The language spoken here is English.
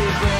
Happy birthday.